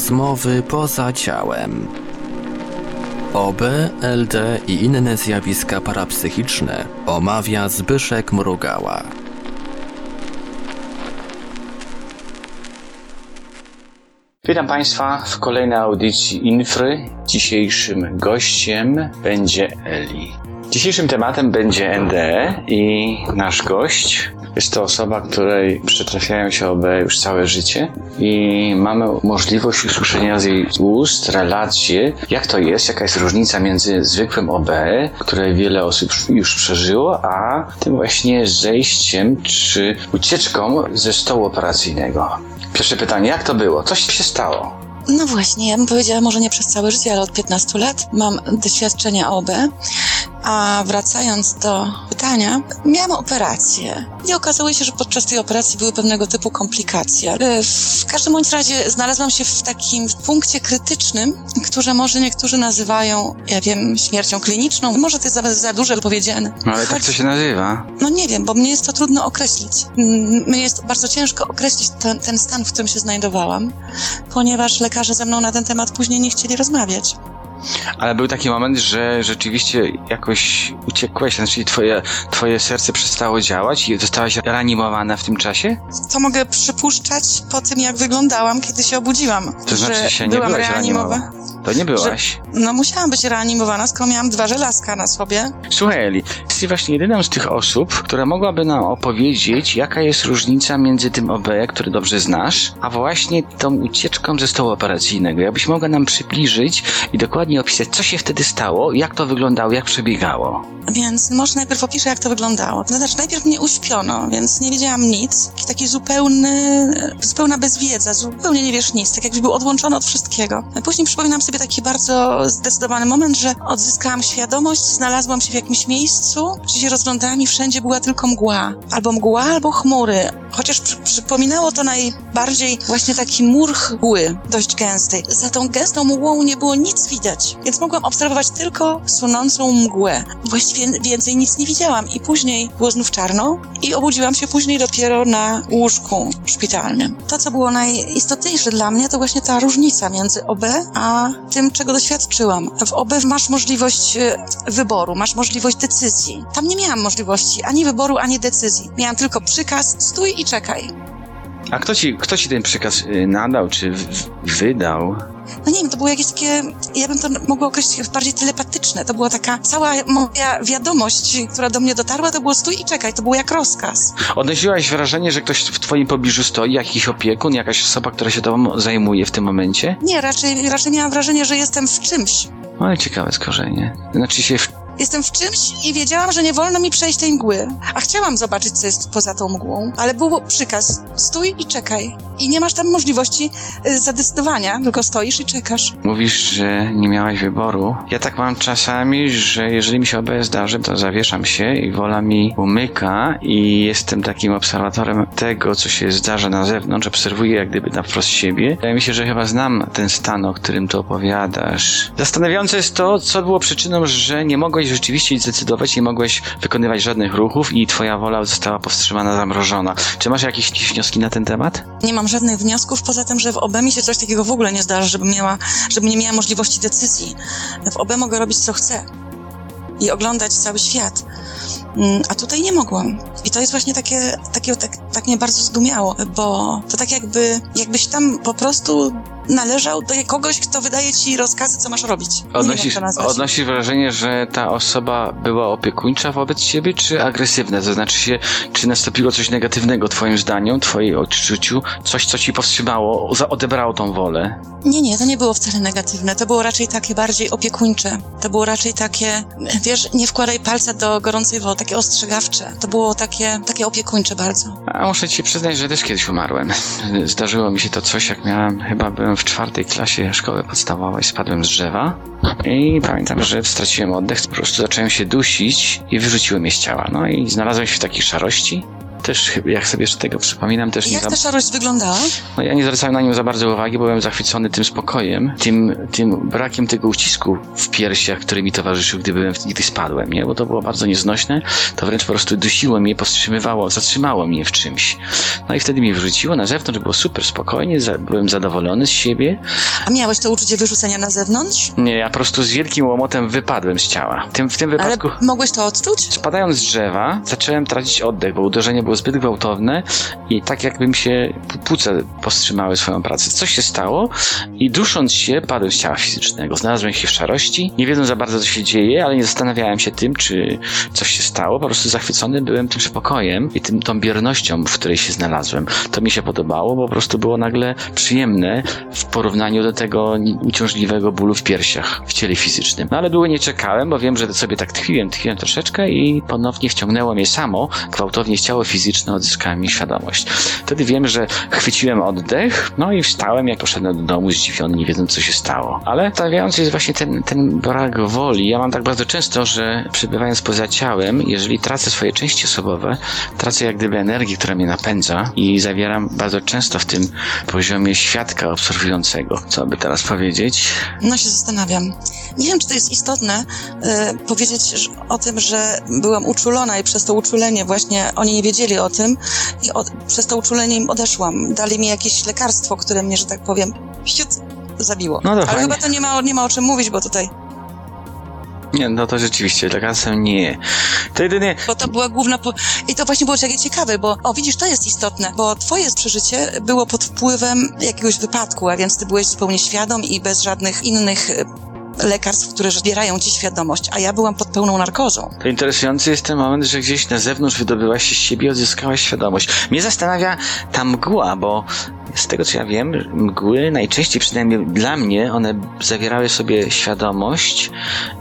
Rozmowy poza ciałem. OB, LD i inne zjawiska parapsychiczne omawia Zbyszek Mrugała. Witam Państwa w kolejnej audycji Infry. Dzisiejszym gościem będzie Eli. Dzisiejszym tematem będzie NDE i nasz gość jest to osoba, której przytrafiają się OB już całe życie i mamy możliwość usłyszenia z jej ust relacje, jak to jest, jaka jest różnica między zwykłym OB, które wiele osób już przeżyło, a tym właśnie zejściem czy ucieczką ze stołu operacyjnego. Pierwsze pytanie, jak to było? Coś się stało? No właśnie, ja bym powiedziała może nie przez całe życie, ale od 15 lat mam doświadczenia OB. A wracając do pytania, miałam operację i okazało się, że podczas tej operacji były pewnego typu komplikacje. W każdym bądź razie znalazłam się w takim punkcie krytycznym, które może niektórzy nazywają, ja wiem, śmiercią kliniczną. Może to jest za, za duże powiedziane. No ale tak to się nazywa. No nie wiem, bo mnie jest to trudno określić. Mnie jest bardzo ciężko określić ten, ten stan, w którym się znajdowałam, ponieważ lekarze ze mną na ten temat później nie chcieli rozmawiać. Ale był taki moment, że rzeczywiście jakoś uciekłeś, znaczy twoje, twoje serce przestało działać i zostałaś reanimowana w tym czasie? To mogę przypuszczać po tym, jak wyglądałam, kiedy się obudziłam. To znaczy się nie byłaś reanimowana? To nie byłaś? Że, no musiałam być reanimowana, skoro miałam dwa żelazka na sobie. Słuchaj Eli, jesteś właśnie jedyną z tych osób, która mogłaby nam opowiedzieć, jaka jest różnica między tym OB, który dobrze znasz, a właśnie tą ucieczką ze stołu operacyjnego. Jakbyś mogła nam przybliżyć i dokładnie opisać, co się wtedy stało, jak to wyglądało, jak przebiegało. Więc może najpierw opiszę, jak to wyglądało. To znaczy, najpierw mnie uśpiono, więc nie wiedziałam nic. Taki zupełny, zupełna bezwiedza, zupełnie nie wiesz nic, tak jakby był odłączony od wszystkiego. Później przypominam sobie taki bardzo zdecydowany moment, że odzyskałam świadomość, znalazłam się w jakimś miejscu, gdzie się rozglądałam i wszędzie była tylko mgła. Albo mgła, albo chmury. Chociaż przy, przypominało to najbardziej właśnie taki mur mgły, dość gęstej. Za tą gęstą mgłą nie było nic widać więc mogłam obserwować tylko sunącą mgłę. Właściwie więcej nic nie widziałam i później było znów czarno i obudziłam się później dopiero na łóżku szpitalnym. To, co było najistotniejsze dla mnie, to właśnie ta różnica między OB a tym, czego doświadczyłam. W OB masz możliwość e, wyboru, masz możliwość decyzji. Tam nie miałam możliwości ani wyboru, ani decyzji. Miałam tylko przykaz, stój i czekaj. A kto ci, kto ci ten przekaz y, nadał, czy wydał? no nie wiem, to było jakieś takie, ja bym to mogła określić bardziej telepatyczne. To była taka cała moja wiadomość, która do mnie dotarła, to było stój i czekaj, to było jak rozkaz. Odnosiłaś wrażenie, że ktoś w twoim pobliżu stoi, jakiś opiekun, jakaś osoba, która się tobą zajmuje w tym momencie? Nie, raczej, raczej miałam wrażenie, że jestem w czymś. Ale ciekawe skorzenie. Znaczy się w Jestem w czymś i wiedziałam, że nie wolno mi przejść tej mgły. A chciałam zobaczyć, co jest poza tą mgłą, ale był przykaz: stój i czekaj. I nie masz tam możliwości y, zadecydowania, tylko stoisz i czekasz. Mówisz, że nie miałaś wyboru. Ja tak mam czasami, że jeżeli mi się oboje zdarzy, to zawieszam się i wola mi umyka i jestem takim obserwatorem tego, co się zdarza na zewnątrz. Obserwuję jak gdyby na wprost siebie. Wydaje mi się, że chyba znam ten stan, o którym tu opowiadasz. Zastanawiające jest to, co było przyczyną, że nie mogłeś rzeczywiście zdecydować, nie mogłeś wykonywać żadnych ruchów i twoja wola została powstrzymana, zamrożona. Czy masz jakieś wnioski na ten temat? Nie mam żadnych wniosków, poza tym, że w OB mi się coś takiego w ogóle nie zdarza, żebym miała, żebym nie miała możliwości decyzji. W OB mogę robić co chcę i oglądać cały świat. Mm, a tutaj nie mogłam. I to jest właśnie takie, takie tak, tak mnie bardzo zdumiało, bo to tak jakby, jakbyś tam po prostu należał do kogoś, kto wydaje ci rozkazy, co masz robić. Odnosisz, odnosisz wrażenie, że ta osoba była opiekuńcza wobec ciebie, czy agresywna? To znaczy się, czy nastąpiło coś negatywnego twoim zdaniem, twojej odczuciu, coś, co ci powstrzymało, odebrało tą wolę? Nie, nie, to nie było wcale negatywne. To było raczej takie bardziej opiekuńcze. To było raczej takie, wiesz, nie wkładaj palca do gorącej wody, takie ostrzegawcze. To było takie, takie opiekuńcze bardzo. A muszę ci przyznać, że też kiedyś umarłem. Zdarzyło mi się to coś, jak miałem, chyba byłem w czwartej klasie szkoły podstawowej spadłem z drzewa i pamiętam, że straciłem oddech, po prostu zacząłem się dusić i wyrzuciłem je z ciała. No i znalazłem się w takiej szarości. Też jak sobie z tego przypominam, też nie Jak za... ta szarość wyglądała? No ja nie zwracałem na nią za bardzo uwagi, byłem zachwycony tym spokojem, tym, tym brakiem tego ucisku w piersiach, który mi towarzyszył, gdy byłem, gdy spadłem, nie? Bo to było bardzo nieznośne, to wręcz po prostu dusiło mnie, powstrzymywało, zatrzymało mnie w czymś. No i wtedy mnie wyrzuciło na zewnątrz, było super spokojnie, za, byłem zadowolony z siebie. A miałeś to uczucie wyrzucenia na zewnątrz? Nie, ja po prostu z wielkim łomotem wypadłem z ciała. Tym, w tym Ale wypadku... mogłeś to odczuć? Spadając z drzewa, zacząłem tracić oddech, bo uderzenie było zbyt gwałtowne i tak jakbym się płuca powstrzymały swoją pracę. Coś się stało i dusząc się, padłem z ciała fizycznego. Znalazłem się w szarości, nie wiedząc za bardzo, co się dzieje, ale nie zastanawiałem się tym, czy coś się stało. Po prostu zachwycony byłem tym spokojem i tym, tą biernością, w której się znalazłem. To mi się podobało, bo po prostu było nagle przyjemne w porównaniu do tego uciążliwego bólu w piersiach, w ciele fizycznym. No ale długo nie czekałem, bo wiem, że sobie tak tkwiłem, tkwiłem troszeczkę i ponownie wciągnęło mnie samo, gwałtownie ciało fizyczne, odzyskałem mi świadomość. Wtedy wiem, że chwyciłem oddech, no i wstałem, jak poszedłem do domu zdziwiony, nie wiedząc, co się stało. Ale stawiający jest właśnie ten, ten brak woli. Ja mam tak bardzo często, że przebywając poza ciałem, jeżeli tracę swoje części osobowe, tracę jak gdyby energię, która mnie napędza i zawieram bardzo często w tym poziomie świadka obserwującego. Co by teraz powiedzieć? No się zastanawiam. Nie wiem, czy to jest istotne e, powiedzieć o tym, że byłam uczulona i przez to uczulenie właśnie oni nie wiedzieli o tym i przez to uczulenie im odeszłam. Dali mi jakieś lekarstwo, które mnie, że tak powiem, siut, zabiło. No Ale fajnie. chyba to nie ma, nie ma o czym mówić, bo tutaj, Nie, no to rzeczywiście, lekarzem nie. To jedynie bo to była główna, po... i to właśnie było takie ciekawe, bo, o widzisz, to jest istotne, bo twoje przeżycie było pod wpływem jakiegoś wypadku, a więc ty byłeś zupełnie świadom i bez żadnych innych e, lekarstw, które zbierają ci świadomość, a ja byłam pod pełną narkozą. To interesujący jest ten moment, że gdzieś na zewnątrz wydobyłaś się z siebie i odzyskałaś świadomość. Mnie zastanawia ta mgła, bo z tego co ja wiem, mgły najczęściej, przynajmniej dla mnie, one zawierały sobie świadomość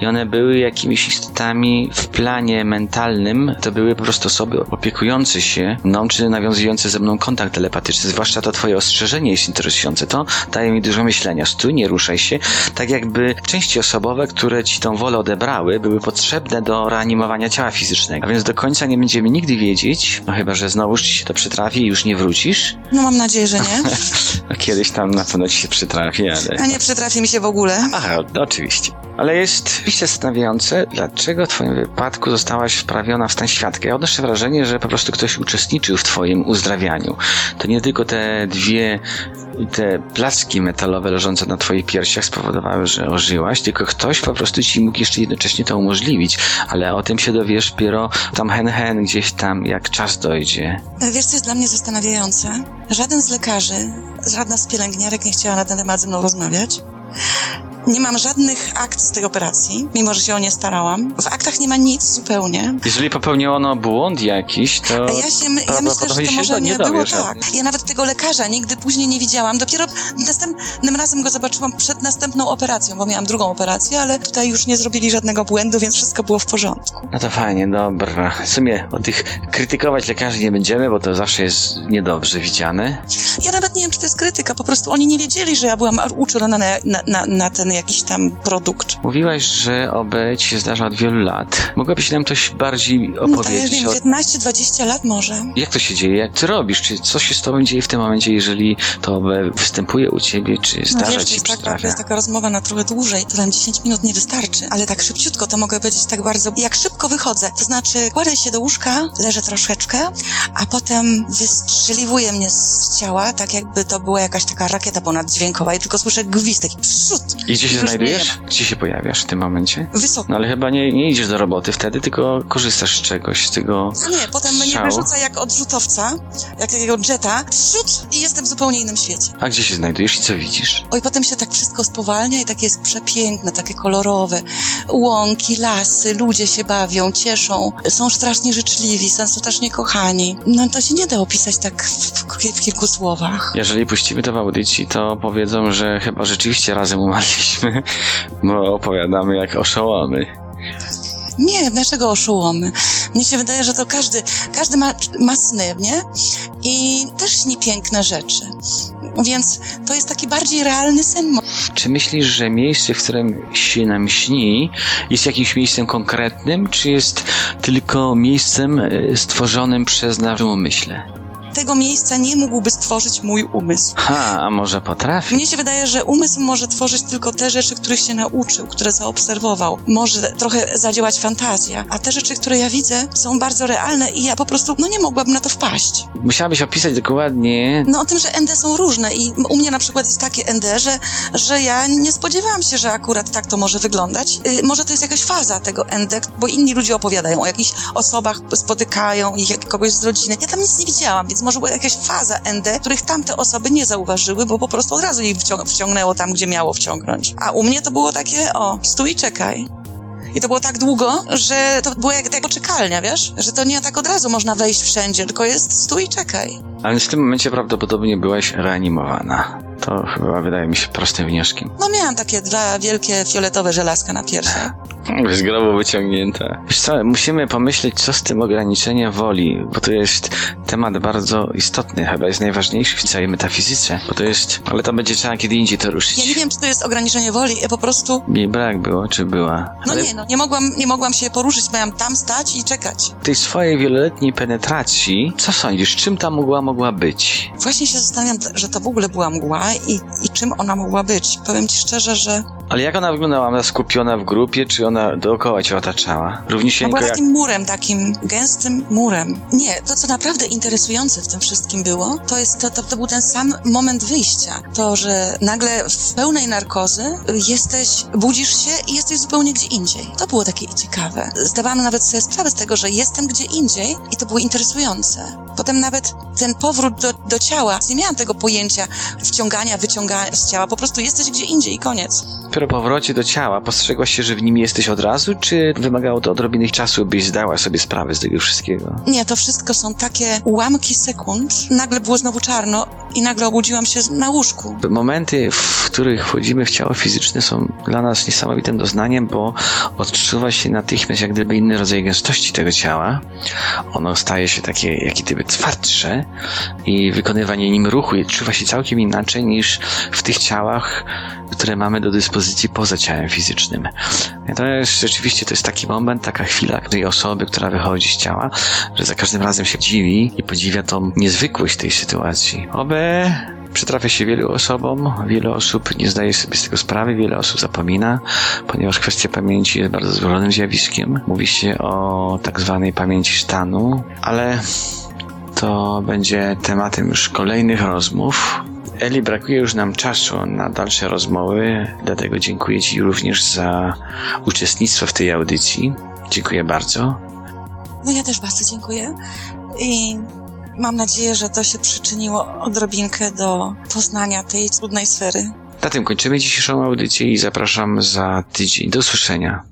i one były jakimiś istotami w planie mentalnym. To były po prostu osoby opiekujące się mną, czy nawiązujące ze mną kontakt telepatyczny. Zwłaszcza to twoje ostrzeżenie jest interesujące. To daje mi dużo myślenia. Stój, nie ruszaj się. Tak jakby części osobowe, które ci tą wolę odebrały, były potrzebne do reanimowania ciała fizycznego. A więc do końca nie będziemy nigdy wiedzieć, no chyba, że znowuż ci się to przytrafi i już nie wrócisz. No mam nadzieję, że nie. No kiedyś tam na pewno ci się przytrafi, ale... A nie przytrafi mi się w ogóle. Aha, oczywiście. Ale jest oczywiście zastanawiające, dlaczego w twoim wypadku zostałaś wprawiona w stan świadka. Ja odnoszę wrażenie, że po prostu ktoś uczestniczył w twoim uzdrawianiu. To nie tylko te dwie te placki metalowe leżące na twoich piersiach spowodowały, że ożyłaś, tylko ktoś po prostu ci mógł jeszcze jednocześnie to umożliwić. Ale o tym się dowiesz dopiero tam hen hen gdzieś tam, jak czas dojdzie. Wiesz, co jest dla mnie zastanawiające? Żaden z lekarzy, żadna z pielęgniarek nie chciała na ten temat ze mną rozmawiać. Nie mam żadnych akt z tej operacji, mimo że się o nie starałam. W aktach nie ma nic zupełnie. Jeżeli popełniono błąd jakiś, to... A ja, się, ja myślę, że to może nie nie było tak. Ja nawet tego lekarza nigdy później nie widziałam. Dopiero następnym razem go zobaczyłam przed następną operacją, bo miałam drugą operację, ale tutaj już nie zrobili żadnego błędu, więc wszystko było w porządku. No to fajnie, dobra. W sumie o tych krytykować lekarzy nie będziemy, bo to zawsze jest niedobrze widziane. Ja nawet nie wiem, czy to jest krytyka, po prostu oni nie wiedzieli, że ja byłam uczulona na, na, na, na ten jakiś tam produkt. Mówiłaś, że OB ci się zdarza od wielu lat. Mogłabyś nam coś bardziej No, to ja opowiedzieć wiem, o... 19-20 lat może. Jak to się dzieje? Jak ty robisz? Czy co się z tobą dzieje w tym momencie, jeżeli to OB występuje u ciebie, czy No zdarza wiesz, to ci jest, taka, to jest taka rozmowa na trochę dłużej, to tam 10 minut nie wystarczy, ale tak szybciutko to mogę powiedzieć tak bardzo, jak szybko wychodzę, to znaczy kładę się do łóżka, leżę troszeczkę, a potem wystrzeliwuje mnie z ciała, tak jakby to była jakaś taka rakieta ponaddźwiękowa i tylko słyszę gwizdek i przód. I gdzie się Już znajdujesz? Gdzie się pojawiasz w tym momencie? Wysoko. No ale chyba nie, nie idziesz do roboty wtedy, tylko korzystasz z czegoś, z tego... A nie, potem mnie strzału. wyrzuca jak odrzutowca, jak takiego jetta, przód i jestem w zupełnie innym świecie. A gdzie się znajdujesz i co widzisz? Oj, potem się tak wszystko spowalnia i takie jest przepiękne, takie kolorowe. Łąki, lasy, ludzie się bawią, cieszą, są strasznie życzliwi, są strasznie kochani. No to się nie da opisać tak w, w, w kilku słowach. Jeżeli puścimy to w audycji, to powiedzą, że chyba rzeczywiście razem umarliśmy, bo opowiadamy jak oszołomy. Nie, dlaczego oszołomy? Mnie się wydaje, że to każdy, każdy ma, ma sny, nie? I też śni piękne rzeczy. Więc to jest taki bardziej realny sen. Czy myślisz, że miejsce, w którym się nam śni, jest jakimś miejscem konkretnym, czy jest tylko miejscem e, stworzonym przez nasz umyśle? Tego miejsca nie mógłby stworzyć mój umysł. Ha, a może potrafi? Mnie się wydaje, że umysł może tworzyć tylko te rzeczy, których się nauczył, które zaobserwował. Może trochę zadziałać fantazja, a te rzeczy, które ja widzę, są bardzo realne i ja po prostu, no nie mogłabym na to wpaść. Musiałabyś opisać dokładnie. No o tym, że ND są różne i u mnie na przykład jest takie ND, że, że ja nie spodziewałam się, że akurat tak to może wyglądać. Y, może to jest jakaś faza tego ND, bo inni ludzie opowiadają o jakichś osobach, spotykają ich, kogoś z rodziny. Ja tam nic nie widziałam, więc może była jakaś faza ND, których tamte osoby nie zauważyły, bo po prostu od razu ich wcią- wciągnęło tam, gdzie miało wciągnąć. A u mnie to było takie, o, stój i czekaj. I to było tak długo, że to było jak, jak poczekalnia, wiesz? Że to nie tak od razu można wejść wszędzie, tylko jest stój i czekaj. Ale w tym momencie prawdopodobnie byłaś reanimowana. To chyba wydaje mi się prostym wnioskiem. No miałam takie dwa wielkie fioletowe żelazka na piersiach. Z grobu wyciągnięte. Wiesz co, musimy pomyśleć, co z tym ograniczeniem woli, bo to jest temat bardzo istotny, chyba jest najważniejszy w całej metafizyce, bo to jest, ale to będzie trzeba kiedy indziej to ruszyć. Ja nie wiem, czy to jest ograniczenie woli, ja po prostu... Jej brak było, czy była? No ale nie, no, nie mogłam, nie mogłam się poruszyć, miałam tam stać i czekać. tej swojej wieloletniej penetracji, co sądzisz, czym ta mgła mogła być? Właśnie się zastanawiam, że to w ogóle była mgła i, i czym ona mogła być. Powiem ci szczerze, że Ale jak ona wyglądała? Ona skupiona w grupie, czy ona dookoła cię otaczała? Równisieńko była jak... takim murem, takim gęstym murem. Nie, to co naprawdę interesujące w tym wszystkim było, to jest to, to, to był ten sam moment wyjścia. To, że nagle w pełnej narkozy jesteś, budzisz się i jesteś zupełnie gdzie indziej. To było takie ciekawe. Zdawałam nawet sobie sprawę z tego, że jestem gdzie indziej i to było interesujące. Potem nawet ten powrót do, do ciała, nie miałam tego pojęcia wciągania, wyciągania z ciała, po prostu jesteś gdzie indziej i koniec. Po powrocie do ciała postrzegłaś się, że w nim jesteś od razu, czy wymagało to odrobiny czasu, byś zdała sobie sprawę z tego wszystkiego? Nie, to wszystko są takie ułamki sekund. Nagle było znowu czarno i nagle obudziłam się na łóżku. Momenty, w których wchodzimy w ciało fizyczne są dla nas niesamowitym doznaniem, bo odczuwa się natychmiast jak gdyby inny rodzaj gęstości tego ciała. Ono staje się takie, jak gdyby twardsze i wykonywanie nim ruchu odczuwa się całkiem inaczej niż w tych ciałach, które mamy do dyspozycji poza ciałem fizycznym. To jest rzeczywiście, to jest taki moment, taka chwila tej osoby, która wychodzi z ciała, że za każdym razem się dziwi i podziwia tą niezwykłość tej sytuacji. Oby przytrafia się wielu osobom, wiele osób nie zdaje sobie z tego sprawy, wiele osób zapomina, ponieważ kwestia pamięci jest bardzo złożonym zjawiskiem. Mówi się o tak zwanej pamięci stanu, ale to będzie tematem już kolejnych rozmów. Eli, brakuje już nam czasu na dalsze rozmowy, dlatego dziękuję Ci również za uczestnictwo w tej audycji. Dziękuję bardzo. No ja też bardzo dziękuję i mam nadzieję, że to się przyczyniło odrobinkę do poznania tej trudnej sfery. Na tym kończymy dzisiejszą audycję i zapraszam za tydzień. Do usłyszenia.